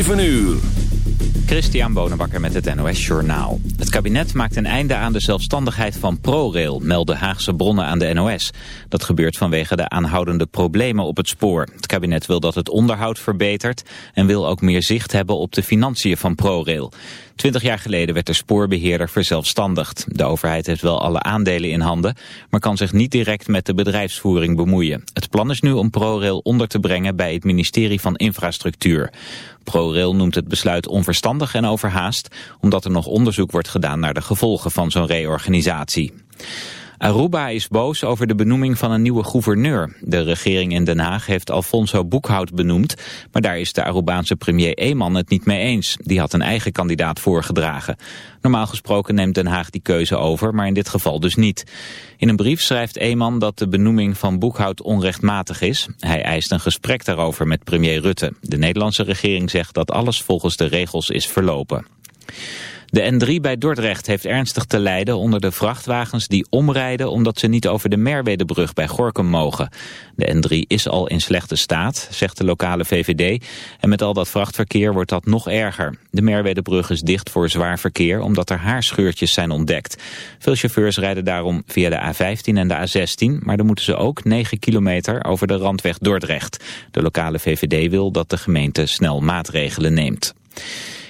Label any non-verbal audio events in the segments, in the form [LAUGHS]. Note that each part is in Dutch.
7 uur. Christian Bonenbakker met het NOS Journaal. Het kabinet maakt een einde aan de zelfstandigheid van ProRail, melden Haagse bronnen aan de NOS. Dat gebeurt vanwege de aanhoudende problemen op het spoor. Het kabinet wil dat het onderhoud verbetert en wil ook meer zicht hebben op de financiën van ProRail. Twintig jaar geleden werd de spoorbeheerder verzelfstandigd. De overheid heeft wel alle aandelen in handen, maar kan zich niet direct met de bedrijfsvoering bemoeien. Het plan is nu om ProRail onder te brengen bij het ministerie van Infrastructuur. ProRail noemt het besluit onverstandig en overhaast, omdat er nog onderzoek wordt gedaan naar de gevolgen van zo'n reorganisatie. Aruba is boos over de benoeming van een nieuwe gouverneur. De regering in Den Haag heeft Alfonso Boekhout benoemd, maar daar is de Arubaanse premier Eeman het niet mee eens. Die had een eigen kandidaat voorgedragen. Normaal gesproken neemt Den Haag die keuze over, maar in dit geval dus niet. In een brief schrijft Eeman dat de benoeming van Boekhout onrechtmatig is. Hij eist een gesprek daarover met premier Rutte. De Nederlandse regering zegt dat alles volgens de regels is verlopen. De N3 bij Dordrecht heeft ernstig te lijden onder de vrachtwagens die omrijden omdat ze niet over de Merwedebrug bij Gorkum mogen. De N3 is al in slechte staat, zegt de lokale VVD. En met al dat vrachtverkeer wordt dat nog erger. De Merwedebrug is dicht voor zwaar verkeer omdat er haarscheurtjes zijn ontdekt. Veel chauffeurs rijden daarom via de A15 en de A16, maar dan moeten ze ook 9 kilometer over de randweg Dordrecht. De lokale VVD wil dat de gemeente snel maatregelen neemt.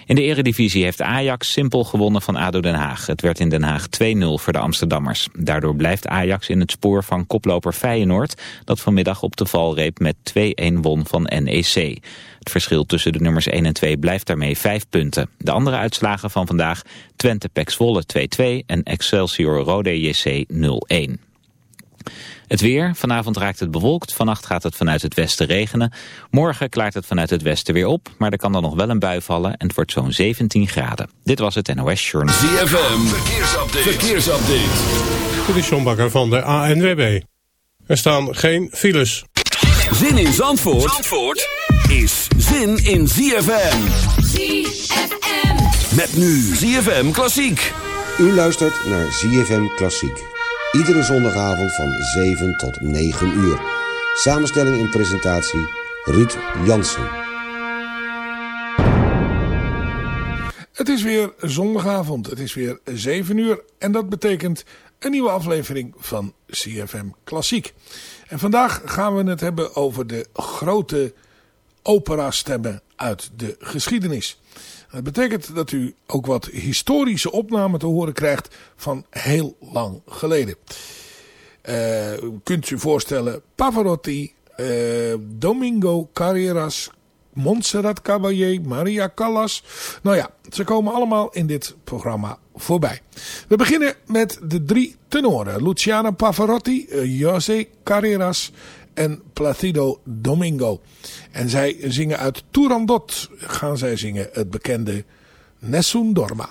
In de eredivisie heeft Ajax simpel gewonnen van ADO Den Haag. Het werd in Den Haag 2-0 voor de Amsterdammers. Daardoor blijft Ajax in het spoor van koploper Feyenoord... dat vanmiddag op de valreep met 2-1 won van NEC. Het verschil tussen de nummers 1 en 2 blijft daarmee 5 punten. De andere uitslagen van vandaag Twente Pek Zwolle 2-2 en Excelsior Rode JC 0-1. Het weer, vanavond raakt het bewolkt, vannacht gaat het vanuit het westen regenen. Morgen klaart het vanuit het westen weer op, maar er kan dan nog wel een bui vallen en het wordt zo'n 17 graden. Dit was het NOS Journal. ZFM, verkeersupdate. verkeersupdate. Dit is John Bakker van de ANWB. Er staan geen files. Zin in Zandvoort, Zandvoort is zin in ZFM. ZFM. Met nu ZFM Klassiek. U luistert naar ZFM Klassiek. Iedere zondagavond van 7 tot 9 uur. Samenstelling en presentatie Ruud Jansen. Het is weer zondagavond. Het is weer 7 uur. En dat betekent een nieuwe aflevering van CFM Klassiek. En vandaag gaan we het hebben over de grote opera-stemmen uit de geschiedenis. Dat betekent dat u ook wat historische opnamen te horen krijgt van heel lang geleden. Uh, kunt u voorstellen Pavarotti, uh, Domingo Carreras, Montserrat Caballé, Maria Callas. Nou ja, ze komen allemaal in dit programma voorbij. We beginnen met de drie tenoren. Luciano Pavarotti, uh, José Carreras en Placido Domingo. En zij zingen uit Turandot, gaan zij zingen het bekende Nessun Dorma.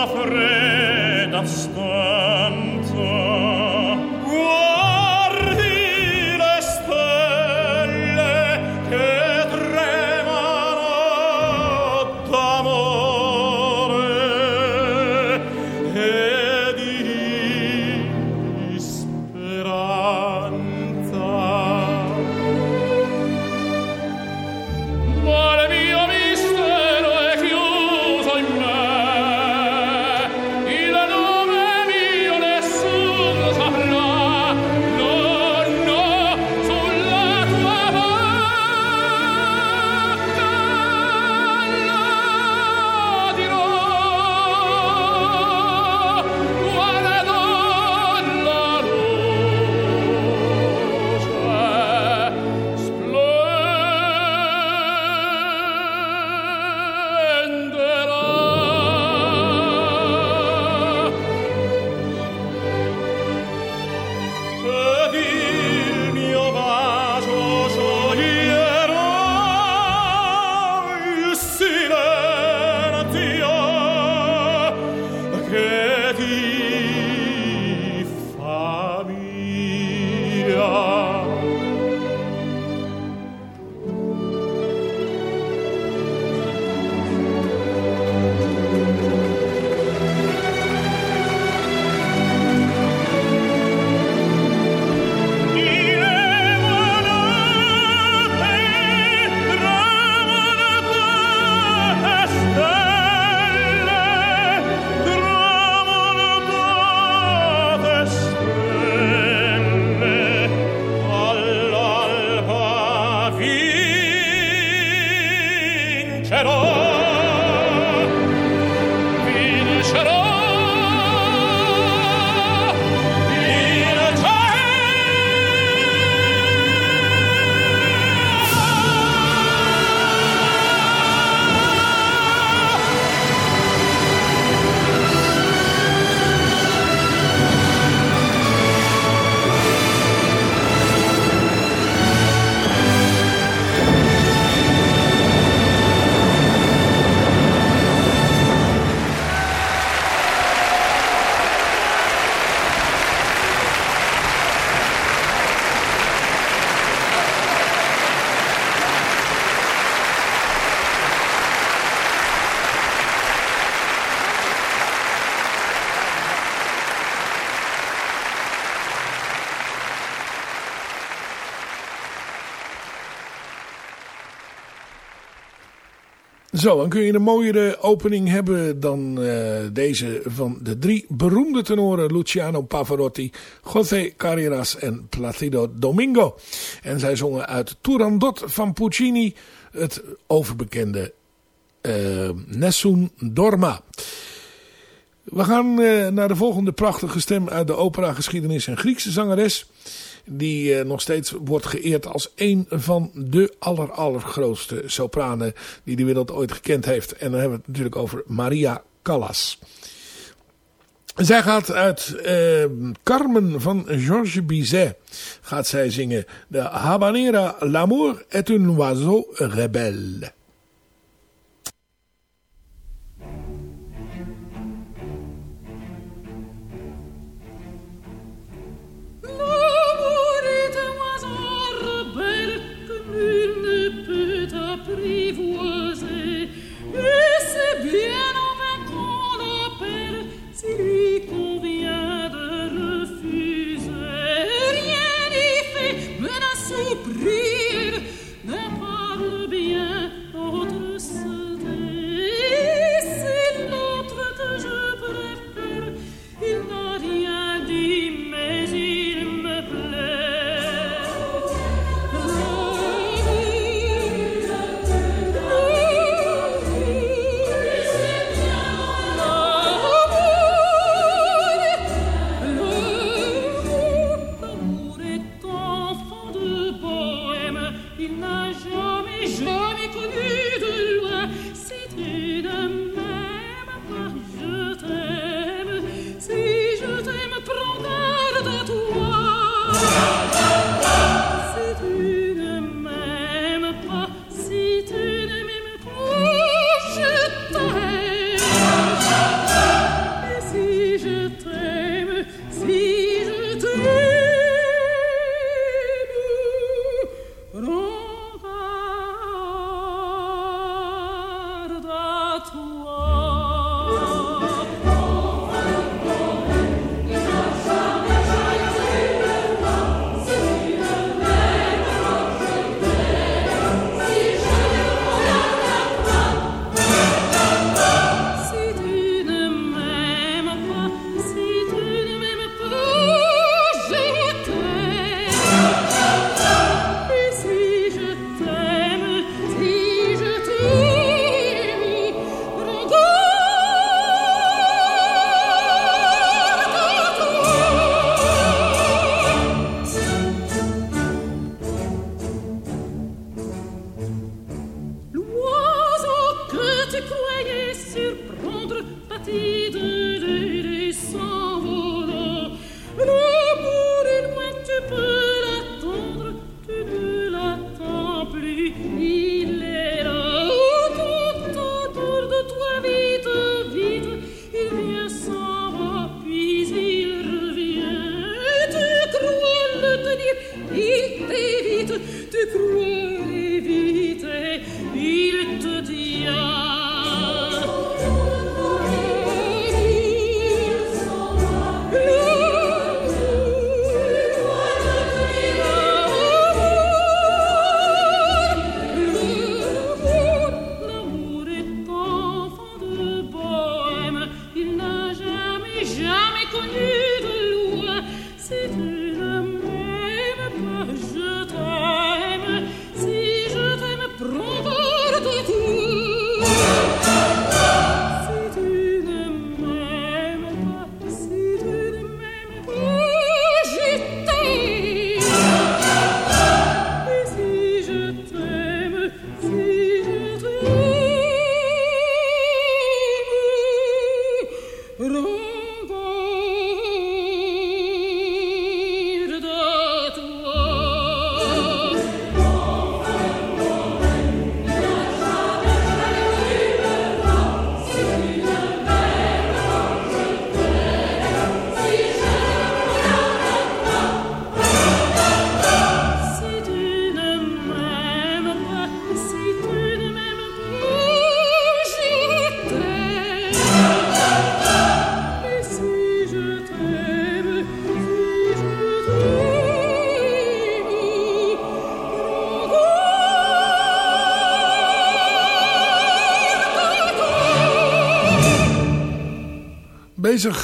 tua fredda storia Zo, dan kun je een mooiere opening hebben dan uh, deze van de drie beroemde tenoren Luciano Pavarotti, José Carreras en Placido Domingo. En zij zongen uit Turandot van Puccini het overbekende uh, Nessun Dorma. We gaan uh, naar de volgende prachtige stem uit de opera-geschiedenis. Een Griekse zangeres die uh, nog steeds wordt geëerd als een van de aller, allergrootste sopranen die de wereld ooit gekend heeft. En dan hebben we het natuurlijk over Maria Callas. Zij gaat uit uh, Carmen van Georges Bizet gaat zij zingen de Habanera L'amour est un oiseau rebelle.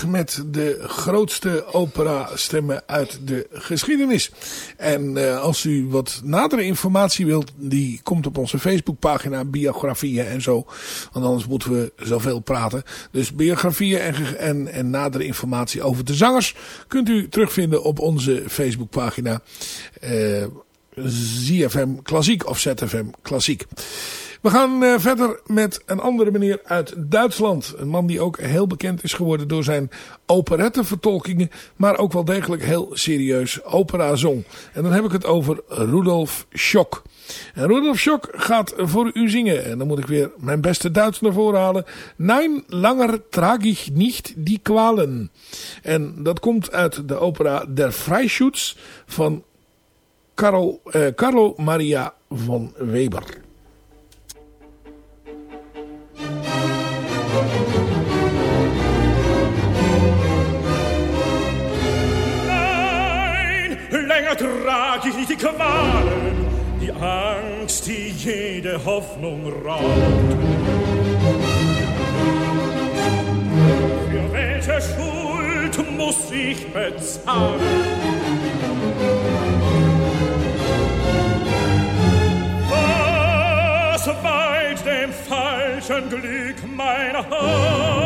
Met de grootste opera-stemmen uit de geschiedenis. En uh, als u wat nadere informatie wilt, die komt op onze Facebookpagina, biografieën en zo. Want anders moeten we zoveel praten. Dus biografieën en, en, en nadere informatie over de zangers kunt u terugvinden op onze Facebookpagina. Uh, ZFM Klassiek of ZFM Klassiek. We gaan uh, verder met een andere meneer uit Duitsland. Een man die ook heel bekend is geworden door zijn operettevertolkingen. Maar ook wel degelijk heel serieus opera zong. En dan heb ik het over Rudolf Schock. En Rudolf Schock gaat voor u zingen. En dan moet ik weer mijn beste Duits naar voren halen. Nein, langer trage ich nicht die kwalen. En dat komt uit de opera Der Freischutz van eh, Carlo Maria von Weber. Ich nicht die Qualen, die Angst, die jede Hoffnung raubt. Für welche Schuld muss ich bezahlen? weit dem falschen Glück mein Haupt.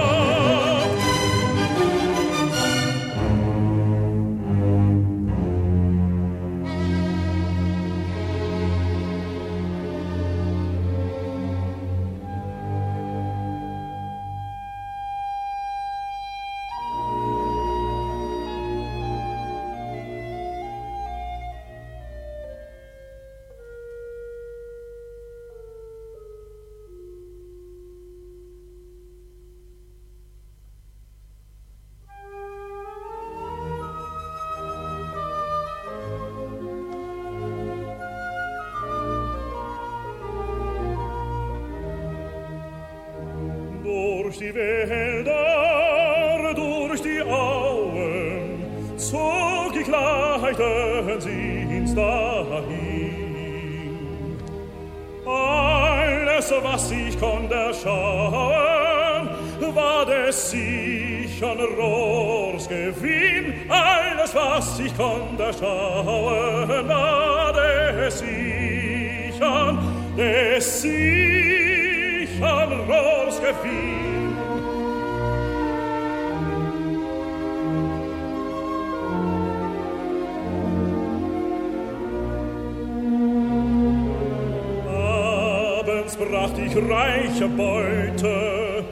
reiche Beute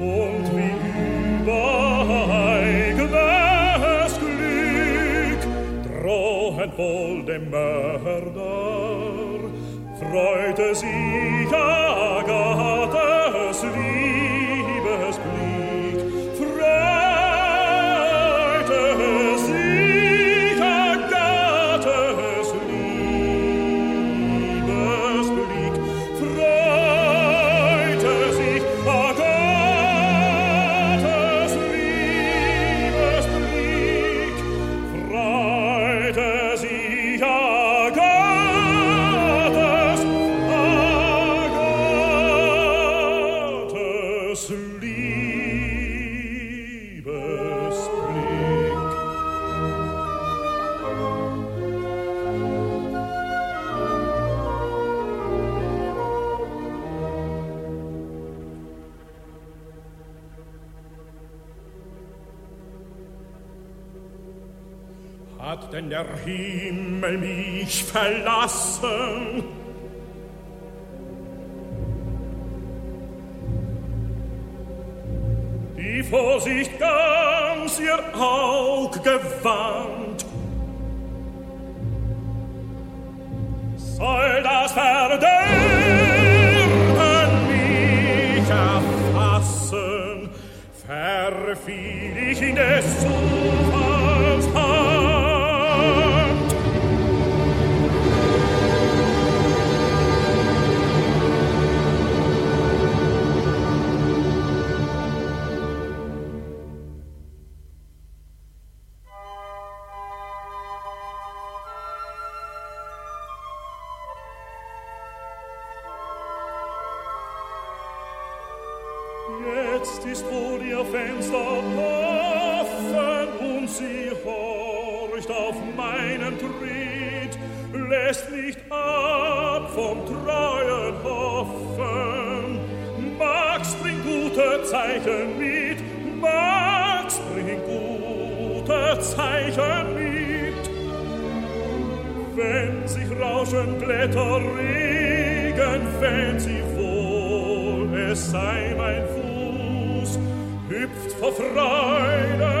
und wie überall gewährs Glück drohen wohl dem Mörder freute sie der Himmel mich verlassen? Die Vorsicht ganz ihr Aug gewandt. Lässt nicht ab vom treuen Hoffen. Max bringt gute Zeichen mit, Max bringt gute Zeichen mit. Wenn sich rauschen regen, wenn sie wohl, es sei mein Fuß, hüpft vor Freuden,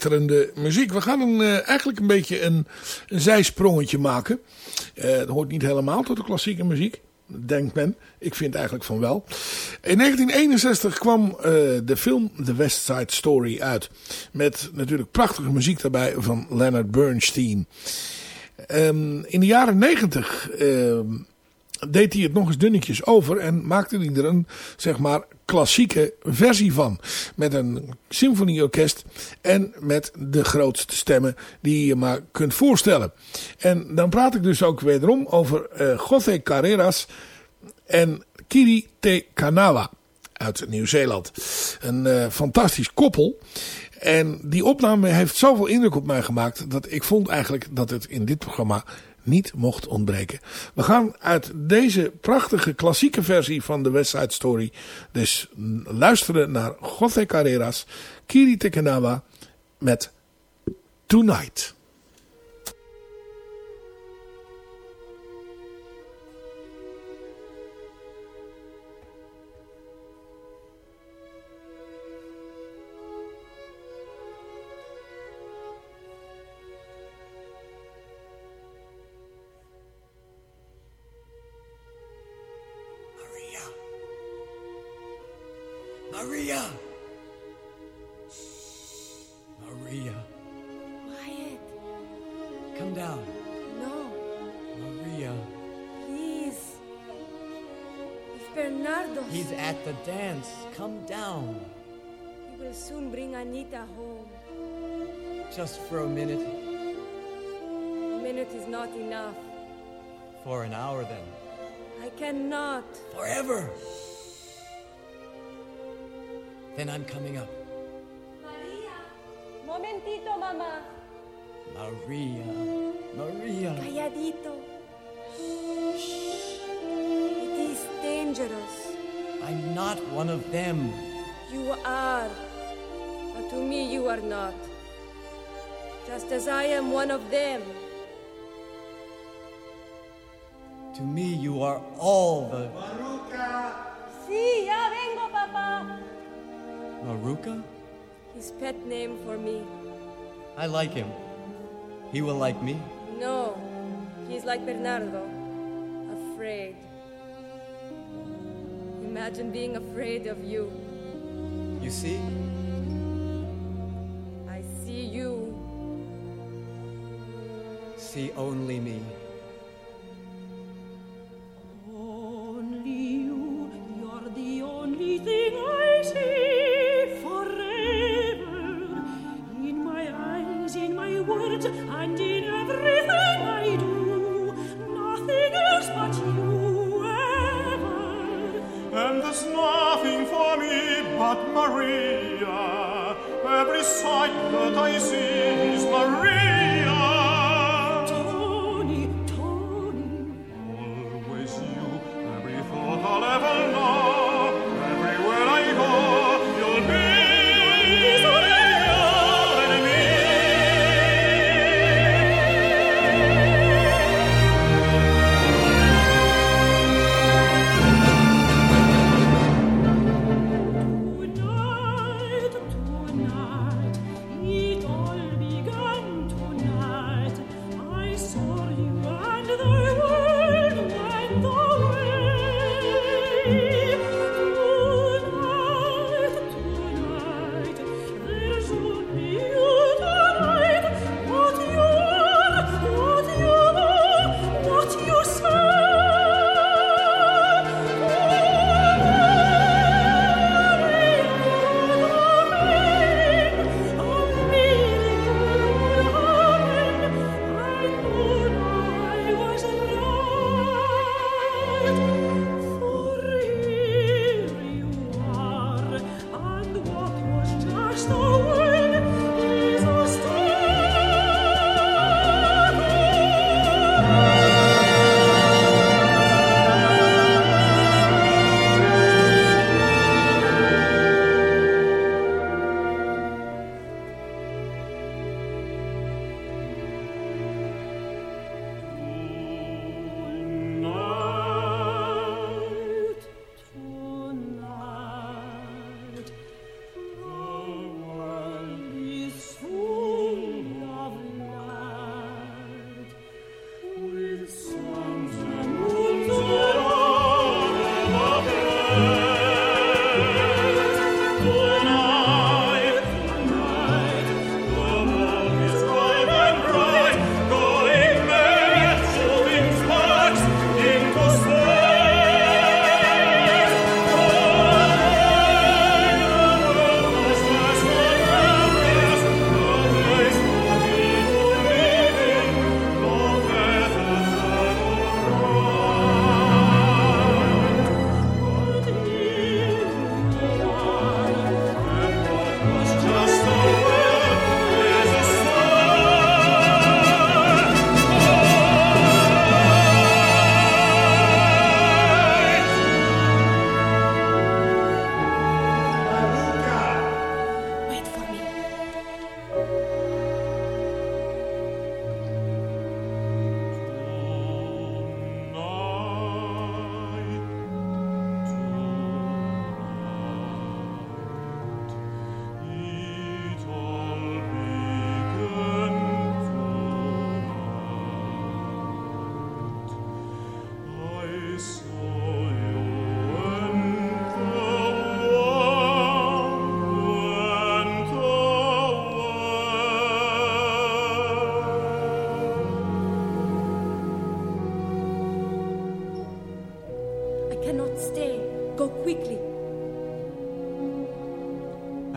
schitterende muziek. We gaan een, eh, eigenlijk een beetje een, een zijsprongetje maken. Eh dat hoort niet helemaal tot de klassieke muziek. Denkt men. Ik vind eigenlijk van wel. In 1961 kwam eh, de film The West Side Story uit. Met natuurlijk prachtige muziek daarbij van Leonard Bernstein. Ehm, in de jaren 90 ehm, deed hij het nog eens dunnetjes over en maakte hij er een, zeg maar, klassieke versie van. Met een symfonieorkest en met de grootste stemmen die je maar kunt voorstellen. En dan praat ik dus ook wederom over eh José Carreras en Kiri Te Kanawa uit Nieuw-Zeeland. Een eh, fantastisch koppel. En die opname heeft zoveel indruk op mij gemaakt dat ik vond eigenlijk dat het in dit programma niet mocht ontbreken. We gaan uit deze prachtige klassieke versie van de West Side Story dus luisteren naar José Carreras, Kiri Tekenawa met Tonight. Maria. Maria. Wyatt, Come down. no, Maria. please. It's Bernardo. He's at the dance. Come down. He will soon bring Anita home. Just for a minute. A minute is not enough. For an hour then. I cannot. Forever. Then I'm coming up. Maria. Momentito, Mama. Maria. Maria. Calladito. It is dangerous. I'm not one of them. You are. But to me, you are not. Just as I am one of them. To me, you are all the Maruka? His pet name for me. I like him. He will like me. No, he's like Bernardo. Afraid. Imagine being afraid of you. You see? I see you. See only me. Only you, you're the only thing I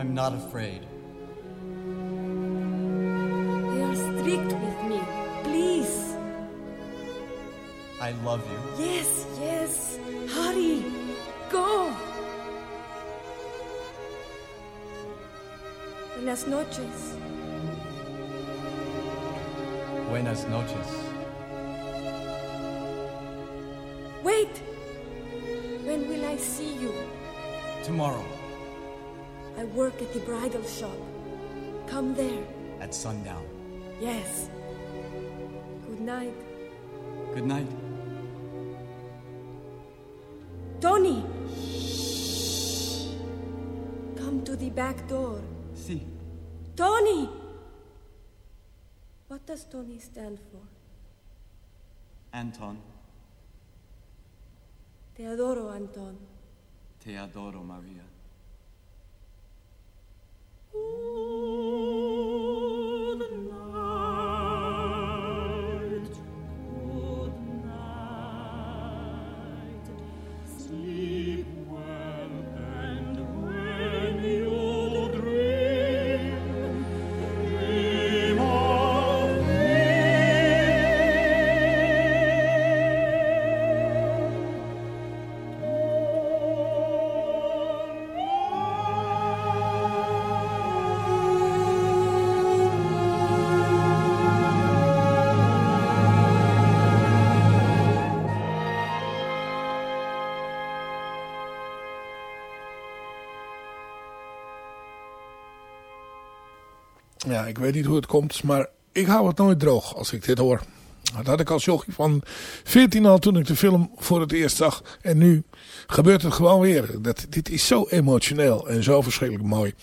I'm not afraid. They are strict with me. Please. I love you. Yes, yes. Hurry. Go. Buenas noches. Buenas noches. Wait. When will I see you? Tomorrow, I work at the bridal shop. Come there. at sundown. Yes. Good night. Good night. Tony! Shh. Come to the back door. See, Tony! What does Tony stand for? Anton, Te adoro, Anton. te adoro, Maria. Weet niet hoe het komt, maar ik hou het nooit droog als ik dit hoor. Dat had ik als jochie van 14 al toen ik de film voor het eerst zag. En nu gebeurt het gewoon weer. Dat, dit is zo emotioneel en zo verschrikkelijk mooi.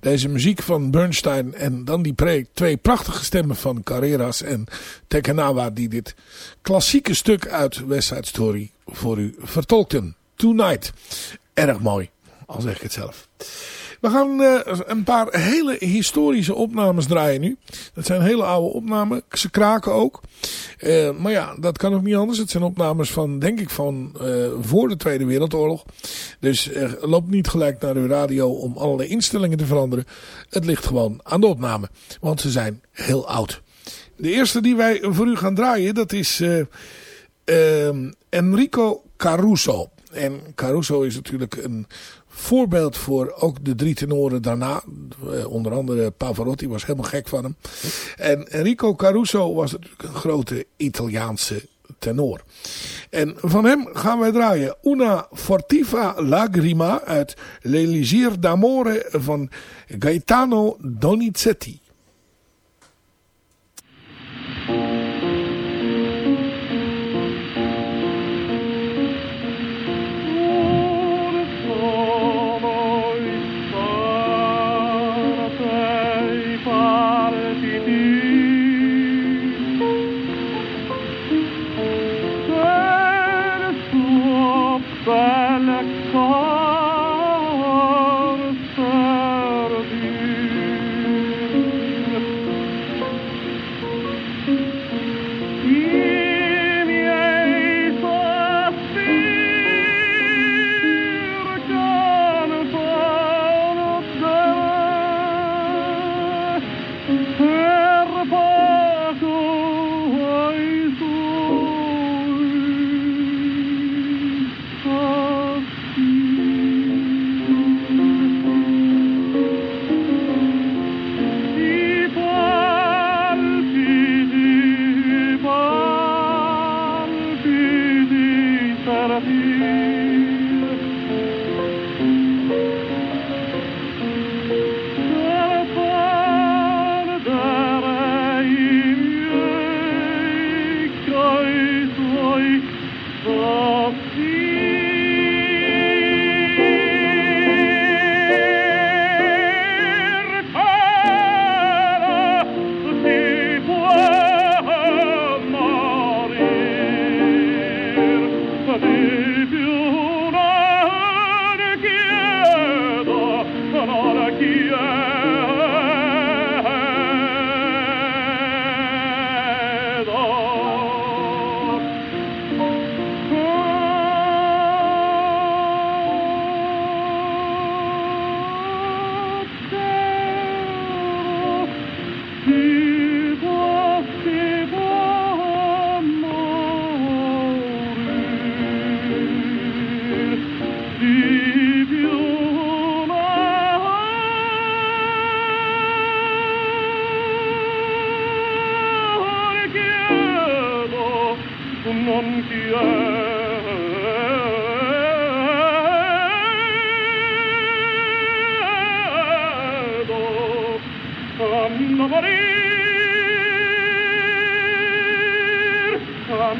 Deze muziek van Bernstein en dan die twee prachtige stemmen van Carreras en Tekenawa die dit klassieke stuk uit West Side Story voor u vertolkten. Tonight. Erg mooi, al zeg ik het zelf. We gaan eh, een paar hele historische opnames draaien nu. Dat zijn hele oude opnamen. Ze kraken ook. Eh, maar ja, dat kan ook niet anders. Het zijn opnames van, denk ik, van eh, voor de Tweede Wereldoorlog. Dus loop niet gelijk naar uw radio om allerlei instellingen te veranderen. Het ligt gewoon aan de opname. Want ze zijn heel oud. De eerste die wij voor u gaan draaien, dat is Enrico Caruso. En Caruso is natuurlijk een voorbeeld voor ook de drie tenoren daarna. Eh, onder andere Pavarotti was helemaal gek van hem. En Enrico Caruso was natuurlijk een grote Italiaanse tenor. En van hem gaan wij draaien Una Fortiva Lagrima uit L'Elisir d'Amore van Gaetano Donizetti.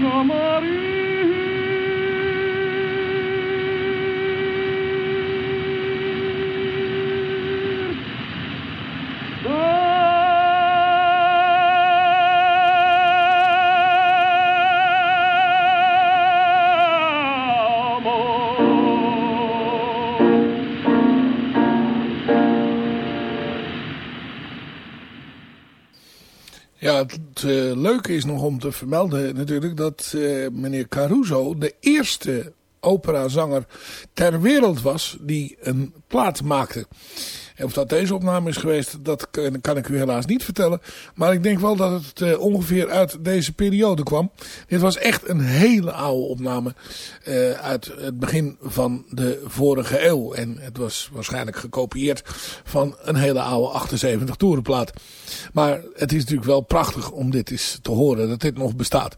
Fanno Ja, het eh, leuke is nog om te vermelden natuurlijk dat eh, meneer Caruso de eerste operazanger ter wereld was die een plaat maakte. Of dat deze opname is geweest, dat kan, kan ik u helaas niet vertellen. Maar ik denk wel dat het eh, ongeveer uit deze periode kwam. Dit was echt een hele oude opname eh, uit het begin van de vorige eeuw. En het was waarschijnlijk gekopieerd van een hele oude 78 toerenplaat. Maar het is natuurlijk wel prachtig om dit eens te horen, dat dit nog bestaat.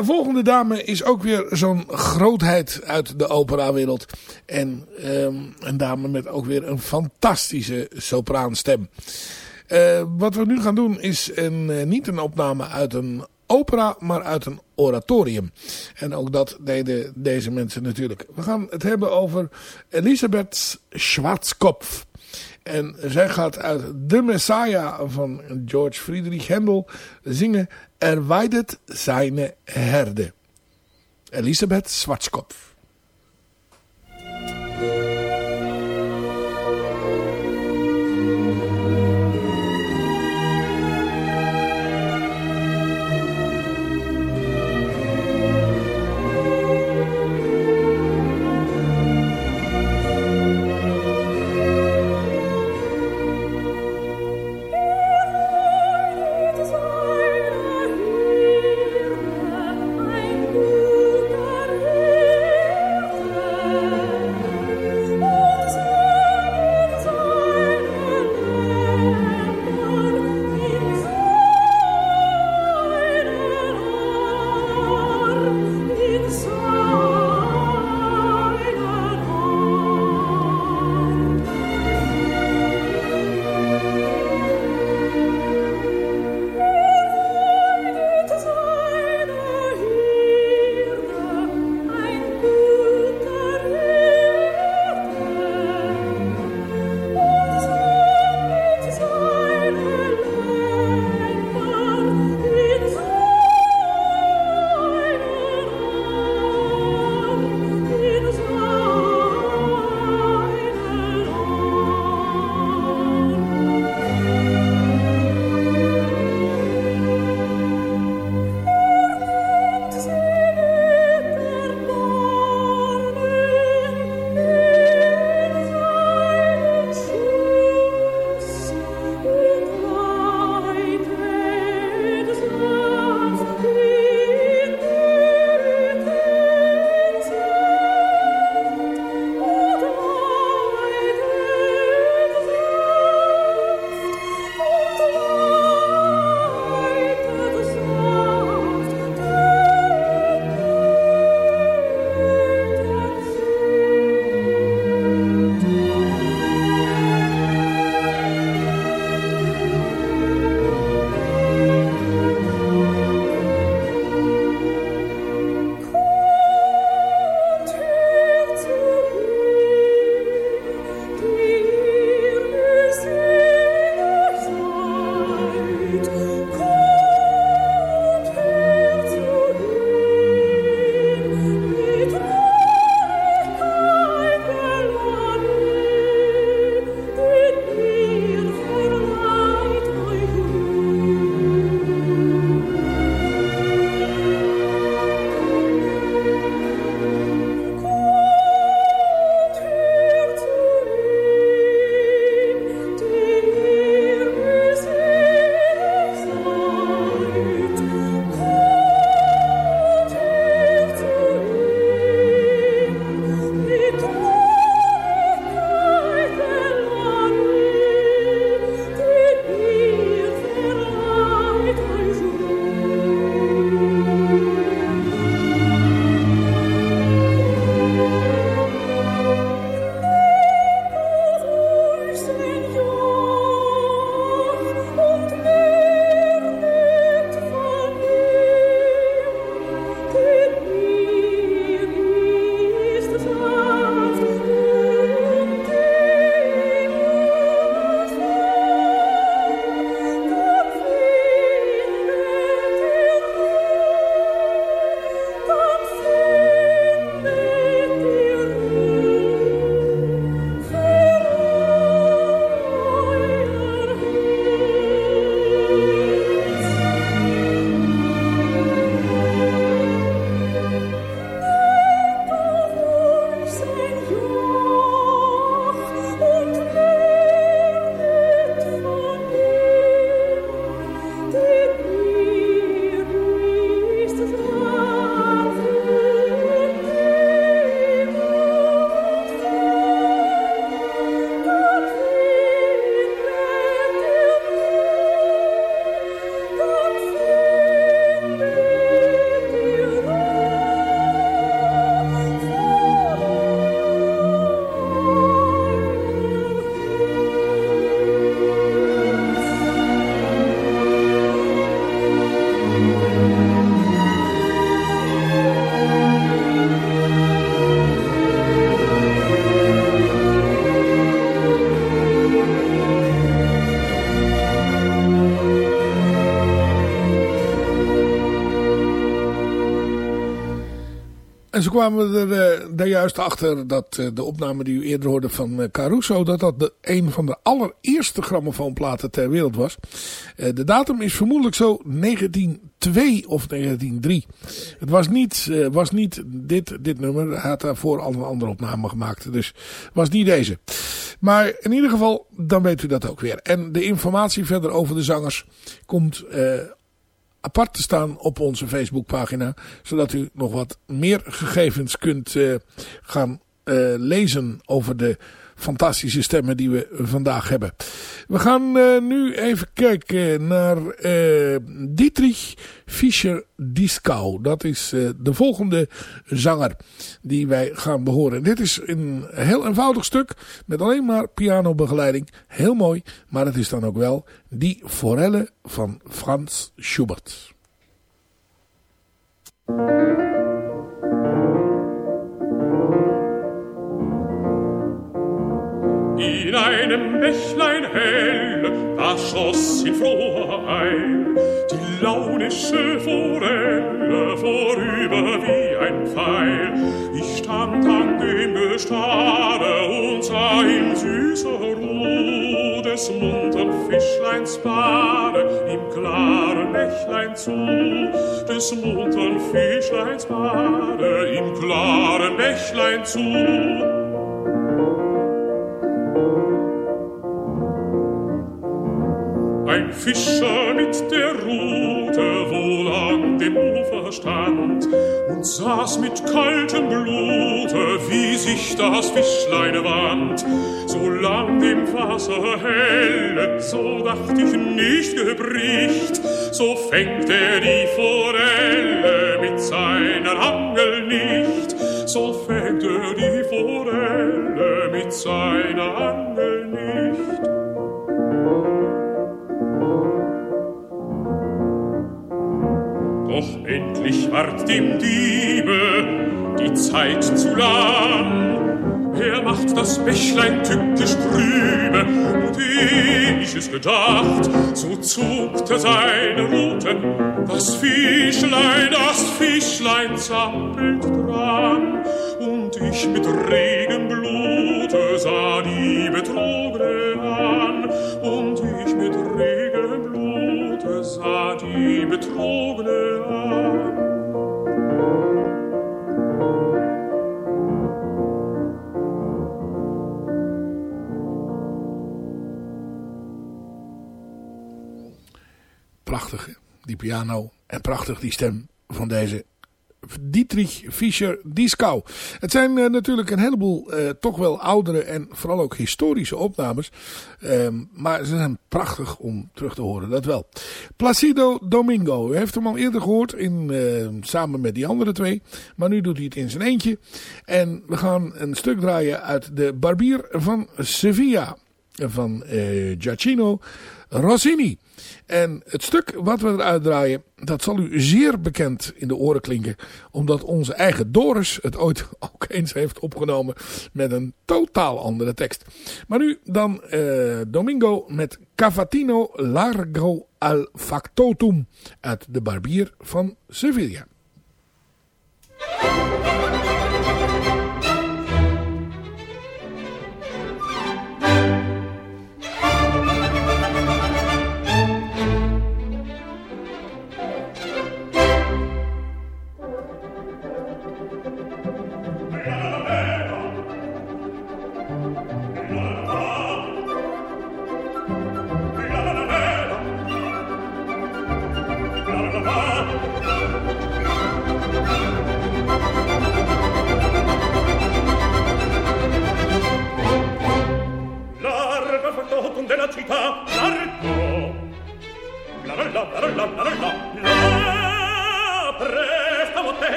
Volgende dame is ook weer zo'n grootheid uit de operawereld. En ehm, een dame met ook weer een fantastische sopraanstem. Eh, wat we nu gaan doen is een, eh, niet een opname uit een opera, maar uit een oratorium. En ook dat deden deze mensen natuurlijk. We gaan het hebben over Elisabeth Schwarzkopf. En zij gaat uit De Messiah van George Friedrich Händel zingen Er weidet seine Herde. Elisabeth Schwarzkopf. En ze kwamen er daar juist achter dat uh, de opname die u eerder hoorde van uh, Caruso, dat dat de, een van de allereerste grammofoonplaten ter wereld was. de datum is vermoedelijk zo 1902 of 1903. Het was niet, was niet dit, dit nummer, hij had daarvoor al een andere opname gemaakt, dus was niet deze. Maar in ieder geval, dan weet u dat ook weer. En de informatie verder over de zangers komt apart te staan op onze Facebookpagina. Zodat u nog wat meer gegevens kunt uh, gaan uh, lezen over de fantastische stemmen die we vandaag hebben. We gaan uh, nu even kijken naar uh, Dietrich Fischer-Dieskau. Dat is uh, de volgende zanger die wij gaan behoren. Dit is een heel eenvoudig stuk met alleen maar pianobegeleiding. Heel mooi, maar het is dan ook wel die forelle van Frans Schubert. Einem Bächlein hell, da schoss in froher Eil die launische Forelle vorüber wie ein Pfeil. Ich stand an dem Gestade und sah in süßer Ruhe des muntern Fischleins Bade im klaren Bächlein zu. Des muntern Fischleins Bade im klaren Bächlein zu. Ein Fischer mit der Rute wohl an dem Ufer stand und saß mit kaltem Blute, wie sich das Fischlein wand. Solang dem Wasser helle, so dacht ich nicht gebricht, so fängt er die Forelle mit seiner Angel nicht. So fängt er die Forelle mit seiner Angel Doch endlich ward dem Diebe die Zeit zu lang. Er macht das Bächlein tückisch trübe, und ehe ich es gedacht, so zuckte seine Ruten, das Fischlein, das Fischlein zappelt dran, und ich mit regem Blute sah die Betrogene an, und ich mit regem sah die Betrogene. Prachtig, die piano en prachtig die stem van deze Dietrich Fischer-Dieskau. Het zijn uh, natuurlijk een heleboel uh, toch wel oudere en vooral ook historische opnames. Um, maar ze zijn prachtig om terug te horen, dat wel. Placido Domingo, u heeft hem al eerder gehoord in, uh, samen met die andere twee. Maar nu doet hij het in zijn eentje. En we gaan een stuk draaien uit de Barbier van Sevilla van Giacchino Rossini. En het stuk wat we eruit draaien, dat zal u zeer bekend in de oren klinken. Omdat onze eigen Doris het ooit [LAUGHS] ook eens heeft opgenomen met een totaal andere tekst. Maar nu dan uh, Domingo met Cavatino Largo al Factotum uit de Barbier van Sevilla.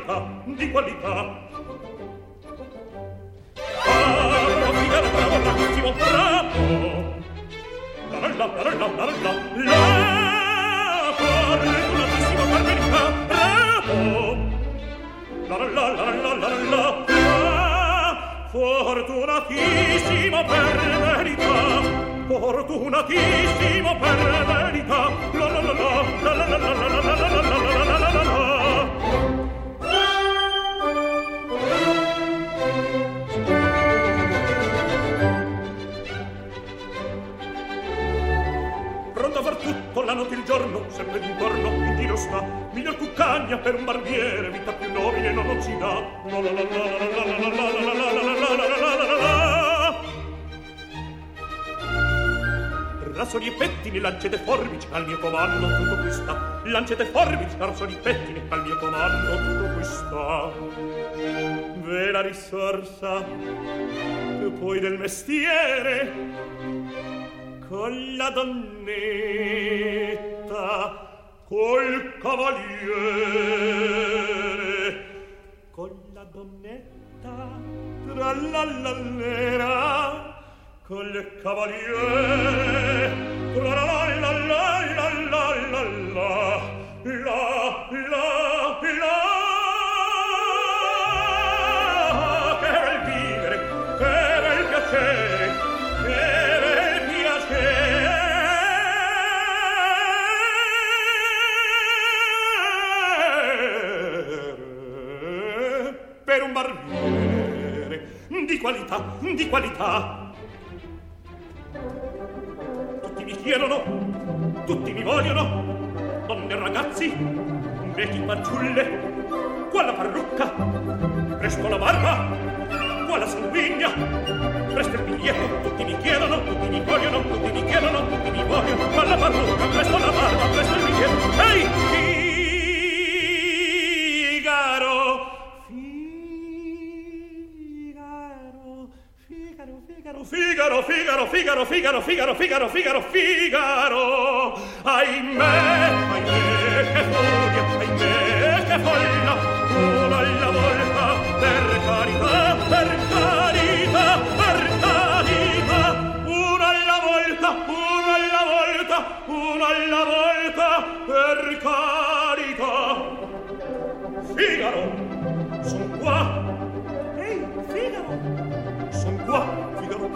Di qualità, di qualità bravissimo bravo la la la la la la la fortunatissimo per verità bravo la la la la la la la fortunatissimo per verità fortunatissimo per verità la la la la la la la la la la la la giorno, sempre d'intorno, in tiro sta. Miglior cuccagna per un barbiere, vita più nobile non, non si dà. La la la la la la la la la la la la la la la la la la Rassoli e pettini, lancete forbici, al mio comando tutto qui. Lancete forbici, rassoli e pettini, al mio comando tutto qui sta. Ve la risorsa, e poi del mestiere, con la donnetta, col cavaliere, con la donnetta, tra la l'allera, col cavaliere, tra la la la la la la la la la la per un barbiere di qualità, di qualità. Tutti mi chiedono, tutti mi vogliono, donne e ragazzi, vecchi fanciulle, qua la parrucca, presto la barba, qua la sanguigna, presto il biglietto, tutti mi chiedono, tutti mi vogliono, tutti mi chiedono, tutti mi vogliono, qua la parrucca, presto la barba, presto il biglietto. Ehi, Figaro! Figaro, Figaro, Figaro, Figaro, Figaro, Figaro, Figaro, Figaro, Figaro, ahimè, ahimè, che furia, ahimè, che folla, uno alla volta, per carità, per carità, per carità, uno alla volta, uno alla volta, uno alla volta, per carità. Figaro, son qua.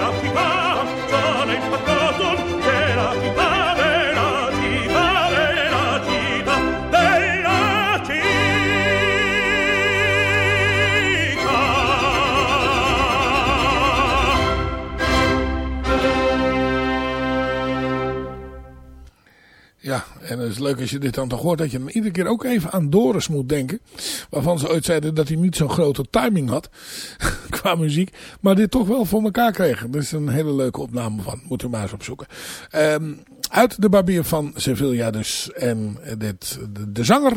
era pipa, sono impaccato, era pipa. Ja, en het is leuk als je dit dan toch hoort dat je dan iedere keer ook even aan Doris moet denken. Waarvan ze ooit zeiden dat hij niet zo'n grote timing had [LAUGHS] qua muziek. Maar dit toch wel voor elkaar kreeg. Er is een hele leuke opname van. Moet er maar eens opzoeken. Um, uit de barbier van Sevilla dus. En dit, de, zanger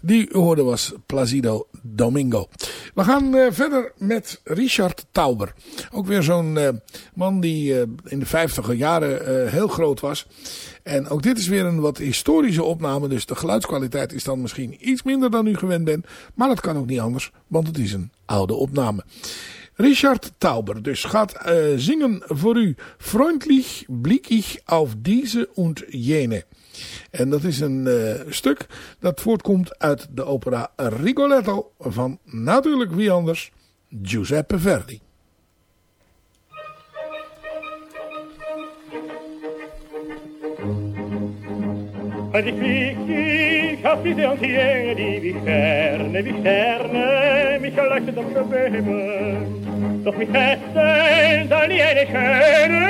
die u hoorde was Placido Domingo. We gaan uh, verder met Richard Tauber. Ook weer zo'n uh, man die uh, in de vijftiger jaren heel groot was. En ook dit is weer een wat historische opname. Dus de geluidskwaliteit is dan misschien iets minder dan u gewend bent. Maar dat kan ook niet anders. Want het is een oude opname. Richard Tauber dus gaat uh, zingen voor u Freundlich blick ich auf diese und jene. En dat is een uh, stuk dat voortkomt uit de opera Rigoletto van natuurlijk wie anders Giuseppe Verdi. Magnifici, Kapitän, die, die wie Sterne, wie Sterne, mich erleuchtet und verweben. Doch mich hätten dann jene Schöne,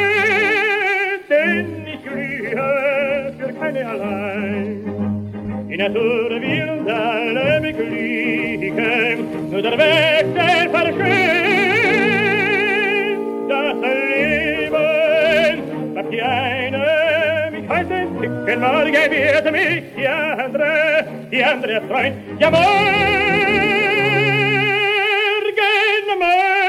denn ich glühe für keine allein. Die Natur will uns alle beglücken, nur der Weg, der verschönt, Wenn morgen wird mich die andere, die andere freuen, ja morgen, morgen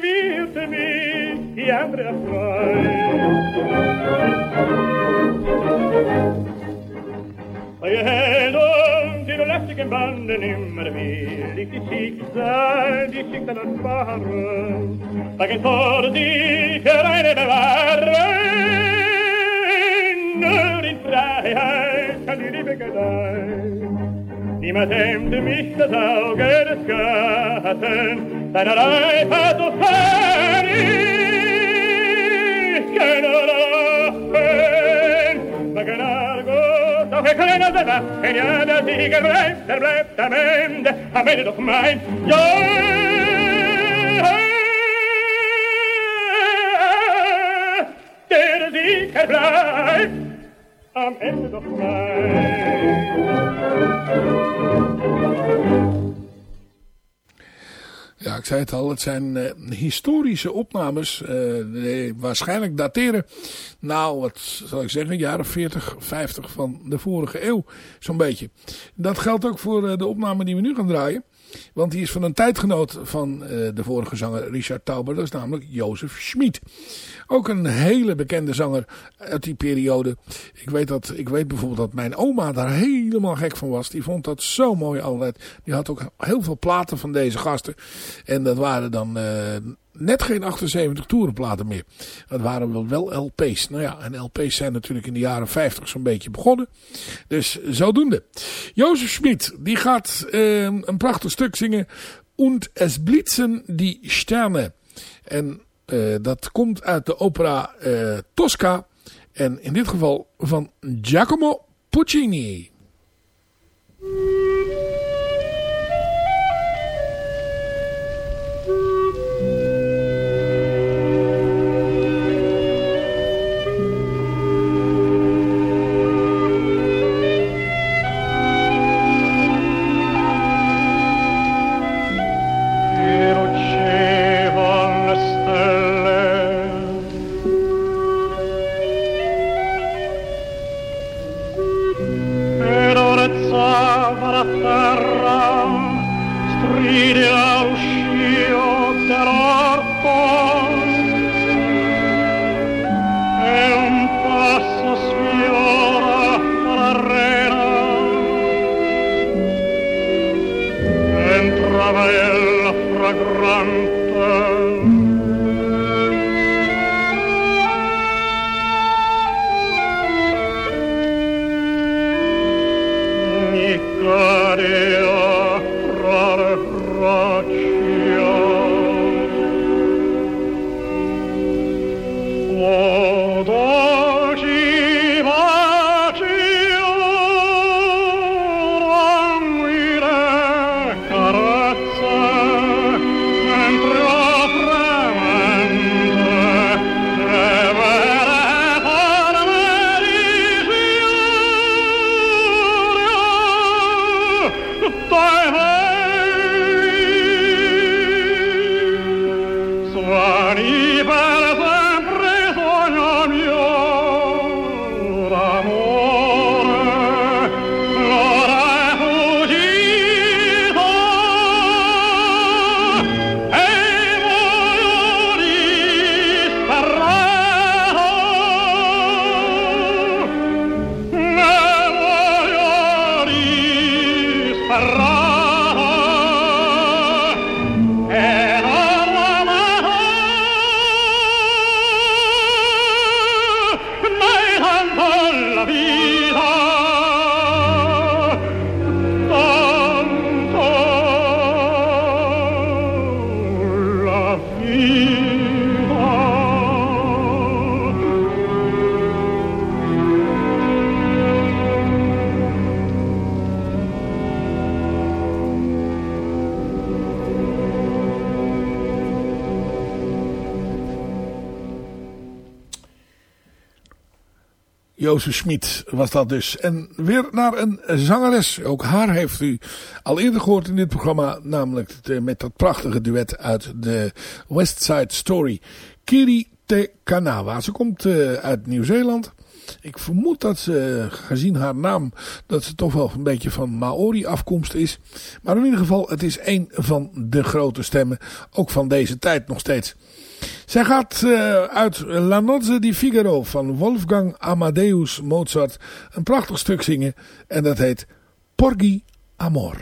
wird mich die andere freuen. Euer Hellung, die du lästigen Banden immer die Schicksal, die Schicksal und Waren, dagen vor dich reine Bewahren, in Freiheit kann die Liebe gedeihen. Niemand hemmt mich das Auge des Gatten, deiner Reife so fern ich nur hoffen, sagen Argus, auch er kann er bewachen, ja, der Sieger bleibt, er bleibt am Ende, am Ende doch mein, ja, der Sieger bleibt, Ja, ik zei het al, het zijn uh, historische opnames. Uh, waarschijnlijk dateren, nou, wat zal ik zeggen, jaren 40, 50 van de vorige eeuw. Zo'n beetje. Dat geldt ook voor uh, de opname die we nu gaan draaien. Want die is van een tijdgenoot van de vorige zanger Richard Tauber. Dat is namelijk Jozef Schmid. Ook een hele bekende zanger uit die periode. Ik weet, dat, ik weet bijvoorbeeld dat mijn oma daar helemaal gek van was. Die vond dat zo mooi altijd. Die had ook heel veel platen van deze gasten. En dat waren dan uh, net geen 78 toerenplaten meer. Dat waren wel, LP's. Nou ja, en LP's zijn natuurlijk in de jaren 50 zo'n beetje begonnen. Dus zodoende. Jozef Schmid, die gaat uh, een prachtig stuk zingen. Und es blitzen die Sterne. En uh, dat komt uit de opera uh, Tosca. En in dit geval van Giacomo Puccini. Roze was dat dus. En weer naar een zangeres. Ook haar heeft u al eerder gehoord in dit programma. Namelijk eh, met dat prachtige duet uit de West Side Story. Kiri Te Kanawa. Ze komt eh, uit Nieuw-Zeeland. Ik vermoed dat ze, gezien haar naam, dat ze toch wel een beetje van Maori afkomst is. Maar in ieder geval, het is een van de grote stemmen. Ook van deze tijd nog steeds. Zij gaat eh, uit La Nozze di Figaro van Wolfgang Amadeus Mozart een prachtig stuk zingen. En dat heet Porgi Amor.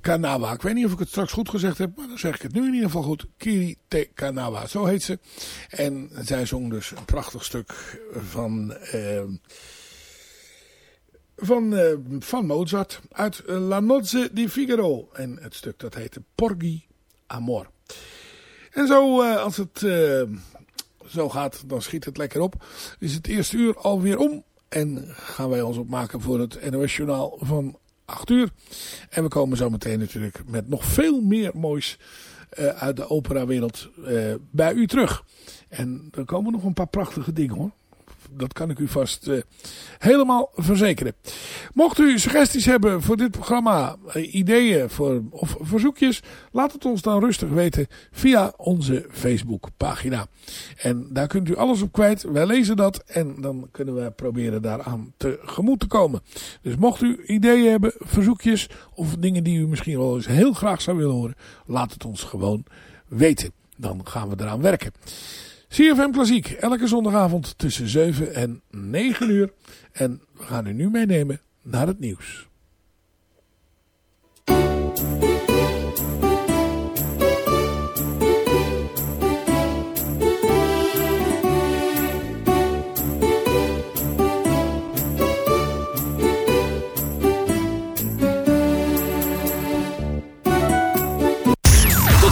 Kanawa. Ik weet niet of ik het straks goed gezegd heb, maar dan zeg ik het nu in ieder geval goed. Kirite Kanawa, zo heet ze. En zij zong dus een prachtig stuk van, eh, van, eh, van Mozart uit eh, La Nozze di Figaro. En het stuk dat heette Porgi Amor. En zo, als het zo gaat, dan schiet het lekker op. Is het eerste uur alweer om. En gaan wij ons opmaken voor het NOS Journaal van 8 uur. En we komen zo meteen natuurlijk met nog veel meer moois uh, uit de operawereld uh, bij u terug. En er komen nog een paar prachtige dingen hoor dat kan ik u vast uh, helemaal verzekeren. Mocht u suggesties hebben voor dit programma, uh, ideeën voor, of verzoekjes, laat het ons dan rustig weten via onze Facebookpagina. En daar kunt u alles op kwijt. Wij lezen dat en dan kunnen we proberen daaraan tegemoet te komen. Dus mocht u ideeën hebben, verzoekjes of dingen die u misschien wel eens heel graag zou willen horen, laat het ons gewoon weten. Dan gaan we eraan werken. CFM Klassiek, elke zondagavond tussen 7 en 9 uur. En we gaan u nu meenemen naar het nieuws.